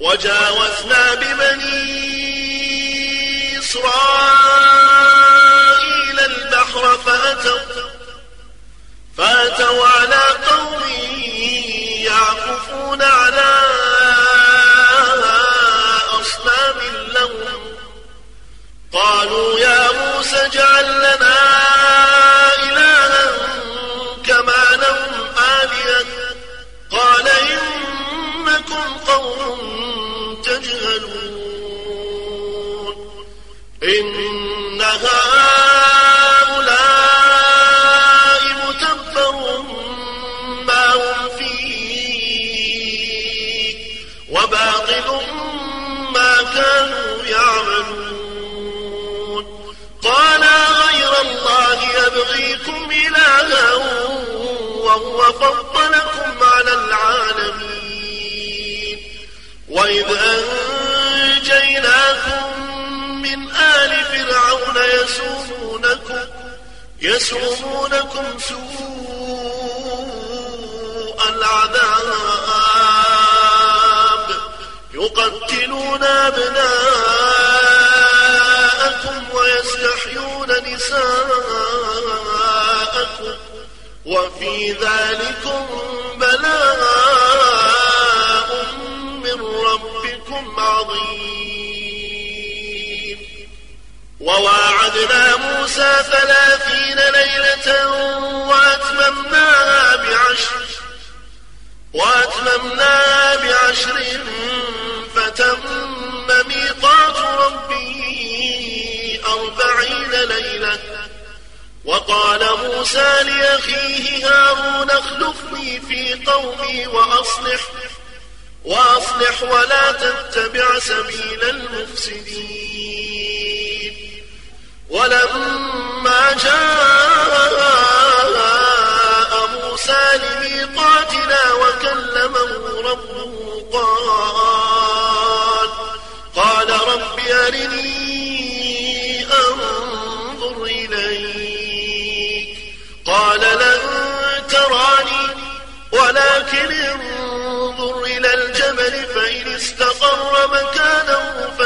وجاوزنا ببني إسرائيل البحر فأتوا فأتوا على قوم يعكفون على أصنام لهم. قالوا يا موسى اجعل لنا إنكم قوم تجهلون. إن هؤلاء متبر ما هم فيه وباطل ما كانوا يعملون. قال غير الله يبغيكم إلها وهو فضلكم وإذ أنجيناكم من آل فرعون يسومونكم يسومونكم سوء العذاب يقتلون أبناءكم ويستحيون نساءكم وفي ذلكم بلاء من عظيم. وواعدنا موسى ثلاثين ليلة وأتممناها بعشر وأتممناها بعشر فتم ميقات ربي أربعين ليلة. وقال موسى لأخيه هارون اخلفني في قومي وأصلح. وأصلح ولا تتبع سبيل المفسدين. ولما جاء موسى لميقاتنا وكلمه ربه قال قال رب أرني أنظر إليك. قال لن تراني ولكن